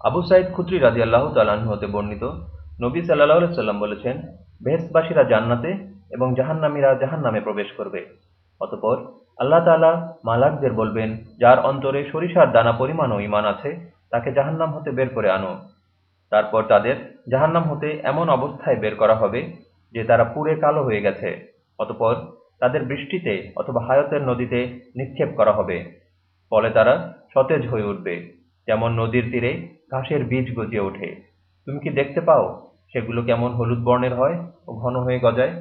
আবু সাইদ খুদ্রি রাজি আল্লাহ হতে বর্ণিত, নবী সাল্লাহ সাল্লাম বলেছেন বেহেস্টবাসীরা জান্নাতে এবং জাহান্নামীরা জাহান্নামে প্রবেশ করবে। অতপর আল্লাহ তাআলা মালাকদের বলবেন, যার অন্তরে সরিষার দানা পরিমাণও ইমান আছে, তাকে জাহান্নাম হতে বের করে আনো। তারপর তাদের জাহান্নাম হতে এমন অবস্থায় বের করা হবে, যে তারা পুড়ে কালো হয়ে গেছে। অতপর তাদের বৃষ্টিতে অথবা হায়তের নদীতে নিক্ষেপ করা হবে। ফলে তারা সতেজ হয়ে উঠবে। যেমন নদীর তীরে ঘাসের বীজ গজিয়ে ওঠে। তুমি কি দেখতে পাও সেগুলো কেমন হলুদ বর্ণের হয় ও ঘন হয়ে গজায়?